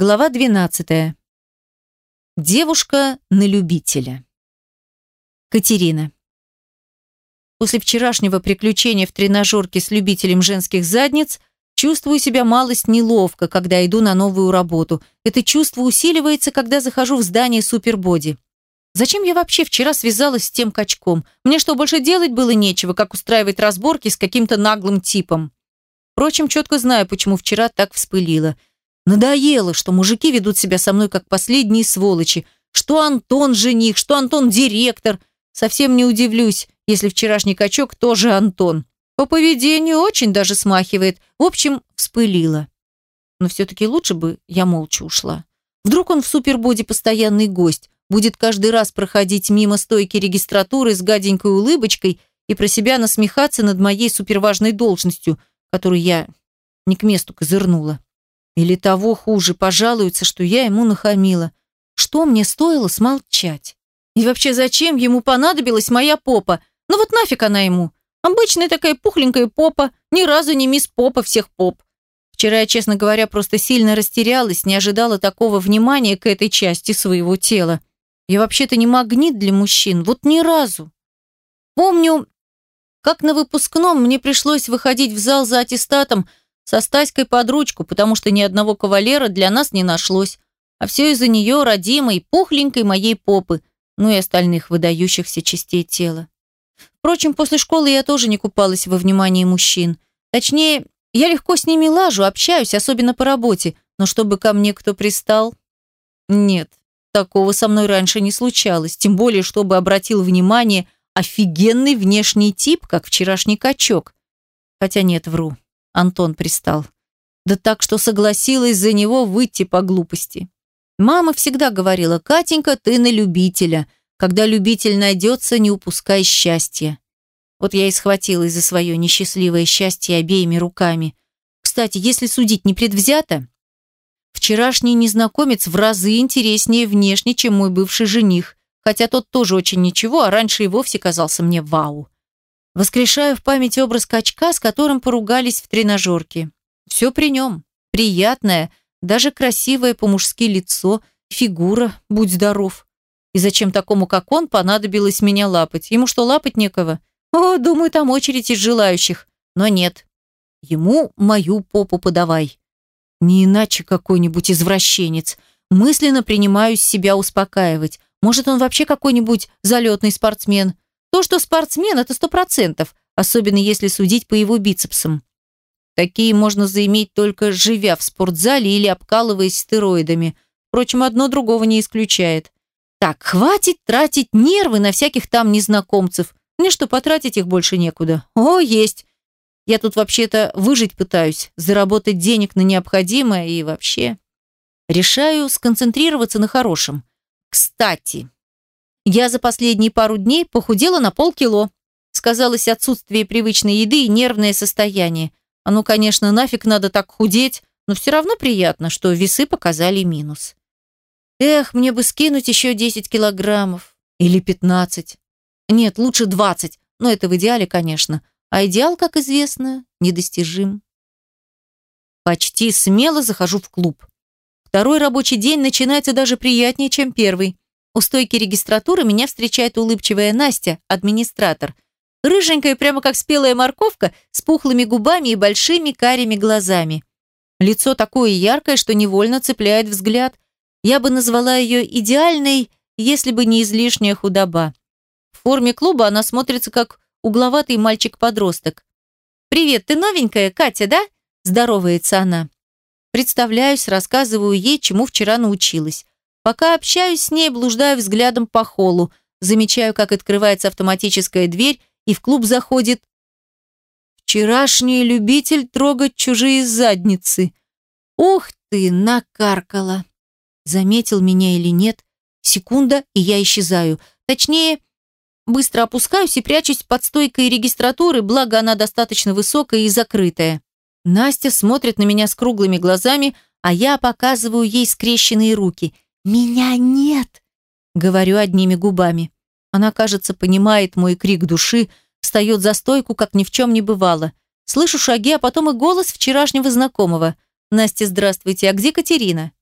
Глава 12. Девушка на любителя. Катерина. После вчерашнего приключения в тренажерке с любителем женских задниц чувствую себя малость неловко, когда иду на новую работу. Это чувство усиливается, когда захожу в здание Супербоди. Зачем я вообще вчера связалась с тем качком? Мне что, больше делать было нечего, как устраивать разборки с каким-то наглым типом? Впрочем, четко знаю, почему вчера так вспылила – Надоело, что мужики ведут себя со мной как последние сволочи. Что Антон жених, что Антон директор. Совсем не удивлюсь, если вчерашний качок тоже Антон. По поведению очень даже смахивает. В общем, вспылила. Но все-таки лучше бы я молча ушла. Вдруг он в супербоди постоянный гость, будет каждый раз проходить мимо стойки регистратуры с гаденькой улыбочкой и про себя насмехаться над моей суперважной должностью, которую я не к месту козырнула. Или того хуже, пожалуется, что я ему нахамила. Что мне стоило смолчать? И вообще, зачем ему понадобилась моя попа? Ну вот нафиг она ему? Обычная такая пухленькая попа, ни разу не мисс попа всех поп. Вчера я, честно говоря, просто сильно растерялась, не ожидала такого внимания к этой части своего тела. Я вообще-то не магнит для мужчин, вот ни разу. Помню, как на выпускном мне пришлось выходить в зал за аттестатом, со Стаськой под ручку, потому что ни одного кавалера для нас не нашлось. А все из-за нее, родимой, пухленькой моей попы, ну и остальных выдающихся частей тела. Впрочем, после школы я тоже не купалась во внимании мужчин. Точнее, я легко с ними лажу, общаюсь, особенно по работе, но чтобы ко мне кто пристал? Нет, такого со мной раньше не случалось, тем более, чтобы обратил внимание офигенный внешний тип, как вчерашний качок. Хотя нет, вру. Антон пристал. Да так, что согласилась за него выйти по глупости. Мама всегда говорила, «Катенька, ты на любителя. Когда любитель найдется, не упускай счастья». Вот я и схватилась за свое несчастливое счастье обеими руками. Кстати, если судить непредвзято, вчерашний незнакомец в разы интереснее внешне, чем мой бывший жених, хотя тот тоже очень ничего, а раньше и вовсе казался мне вау. Воскрешаю в память образ качка, с которым поругались в тренажерке. Все при нем. Приятное, даже красивое по-мужски лицо, фигура, будь здоров. И зачем такому, как он, понадобилось меня лапать? Ему что, лапать некого? О, думаю, там очередь из желающих. Но нет. Ему мою попу подавай. Не иначе какой-нибудь извращенец. Мысленно принимаюсь себя успокаивать. Может, он вообще какой-нибудь залетный спортсмен. То, что спортсмен, это сто процентов, особенно если судить по его бицепсам. Такие можно заиметь только живя в спортзале или обкалываясь стероидами. Впрочем, одно другого не исключает. Так, хватит тратить нервы на всяких там незнакомцев. Мне что, потратить их больше некуда? О, есть. Я тут вообще-то выжить пытаюсь, заработать денег на необходимое и вообще. Решаю сконцентрироваться на хорошем. Кстати, я за последние пару дней похудела на полкило. Сказалось отсутствие привычной еды и нервное состояние. А ну, конечно, нафиг надо так худеть, но все равно приятно, что весы показали минус. Эх, мне бы скинуть еще 10 килограммов. Или 15. Нет, лучше 20. Но это в идеале, конечно. А идеал, как известно, недостижим. Почти смело захожу в клуб. Второй рабочий день начинается даже приятнее, чем первый. У стойки регистратуры меня встречает улыбчивая Настя, администратор. Рыженькая, прямо как спелая морковка, с пухлыми губами и большими карими глазами. Лицо такое яркое, что невольно цепляет взгляд. Я бы назвала ее идеальной, если бы не излишняя худоба. В форме клуба она смотрится как угловатый мальчик-подросток. «Привет, ты новенькая, Катя, да?» – здоровается она. Представляюсь, рассказываю ей, чему вчера научилась. Пока общаюсь с ней, блуждаю взглядом по холлу, замечаю, как открывается автоматическая дверь, и в клуб заходит вчерашний любитель трогать чужие задницы. Ух ты, накаркала. Заметил меня или нет? Секунда, и я исчезаю. Точнее, быстро опускаюсь и прячусь под стойкой регистратуры, благо она достаточно высокая и закрытая. Настя смотрит на меня с круглыми глазами, а я показываю ей скрещенные руки – «Меня нет!» — говорю одними губами. Она, кажется, понимает мой крик души, встает за стойку, как ни в чем не бывало. Слышу шаги, а потом и голос вчерашнего знакомого. «Настя, здравствуйте, а где Катерина?»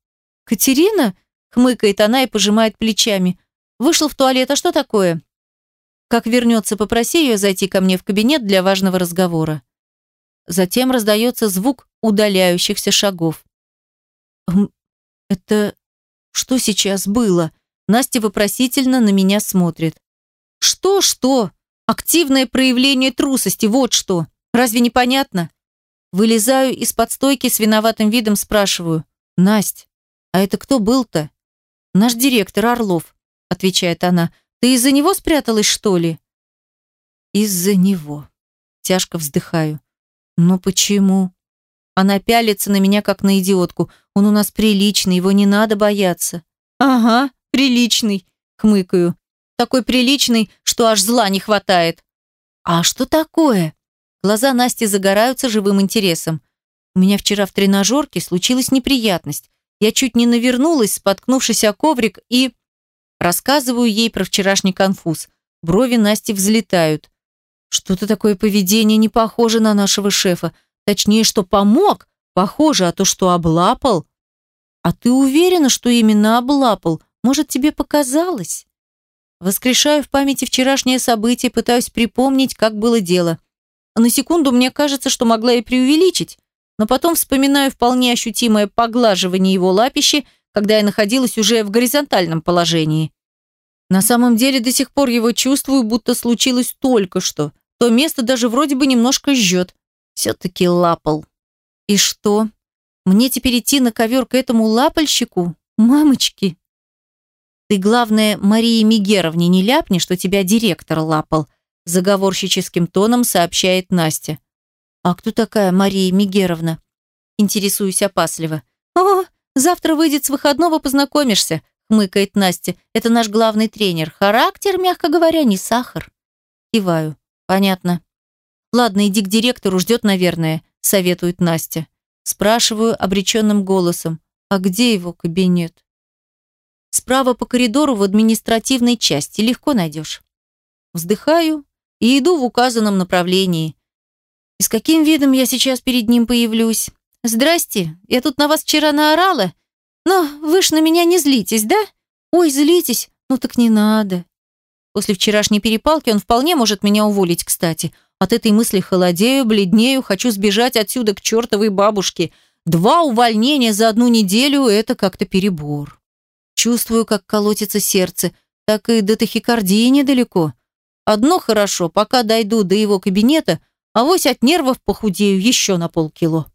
Катерина?» – хмыкает она и пожимает плечами. «Вышел в туалет, а что такое?» Как вернется, попроси ее зайти ко мне в кабинет для важного разговора. Затем раздается звук удаляющихся шагов. «Это что сейчас было?» Настя вопросительно на меня смотрит. «Что-что? Активное проявление трусости, вот что. Разве не понятно?» Вылезаю из-под стойки с виноватым видом, спрашиваю. «Насть, а это кто был-то?» «Наш директор Орлов», — отвечает она. «Ты из-за него спряталась, что ли?» «Из-за него». Тяжко вздыхаю. «Но почему?» Она пялится на меня, как на идиотку. Он у нас приличный, его не надо бояться. «Ага, приличный», — хмыкаю. «Такой приличный, что аж зла не хватает». «А что такое?» Глаза Насти загораются живым интересом. «У меня вчера в тренажерке случилась неприятность. Я чуть не навернулась, споткнувшись о коврик, и...» Рассказываю ей про вчерашний конфуз. Брови Насти взлетают. Что-то такое поведение не похоже на нашего шефа. Точнее, что помог, похоже, а то, что облапал. А ты уверена, что именно облапал? Может, тебе показалось? Воскрешаю в памяти вчерашнее событие, пытаюсь припомнить, как было дело. На секунду мне кажется, что могла и преувеличить, но потом вспоминаю вполне ощутимое поглаживание его лапищи, когда я находилась уже в горизонтальном положении. На самом деле до сих пор его чувствую, будто случилось только что. То место даже вроде бы немножко жжет. Все-таки лапал. И что? Мне теперь идти на ковер к этому лапальщику? Мамочки! Ты, главное, Марии Мигеровне не ляпни, что тебя директор лапал, заговорщическим тоном сообщает Настя. А кто такая Мария Мигеровна? Интересуюсь опасливо. О, завтра выйдет с выходного, познакомишься, хмыкает Настя. Это наш главный тренер. Характер, мягко говоря, не сахар. Киваю. Понятно. «Ладно, иди к директору, ждет, наверное», – советует Настя. Спрашиваю обреченным голосом, «А где его кабинет?» «Справа по коридору в административной части, легко найдешь». Вздыхаю и иду в указанном направлении. И с каким видом я сейчас перед ним появлюсь? «Здрасте, я тут на вас вчера наорала, но вы ж на меня не злитесь, да? Ой, злитесь, ну так не надо». После вчерашней перепалки он вполне может меня уволить, кстати – от этой мысли холодею, бледнею, хочу сбежать отсюда к чертовой бабушке. Два увольнения за одну неделю – это как-то перебор. Чувствую, как колотится сердце, так и до тахикардии недалеко. Одно хорошо, пока дойду до его кабинета, авось от нервов похудею еще на полкило.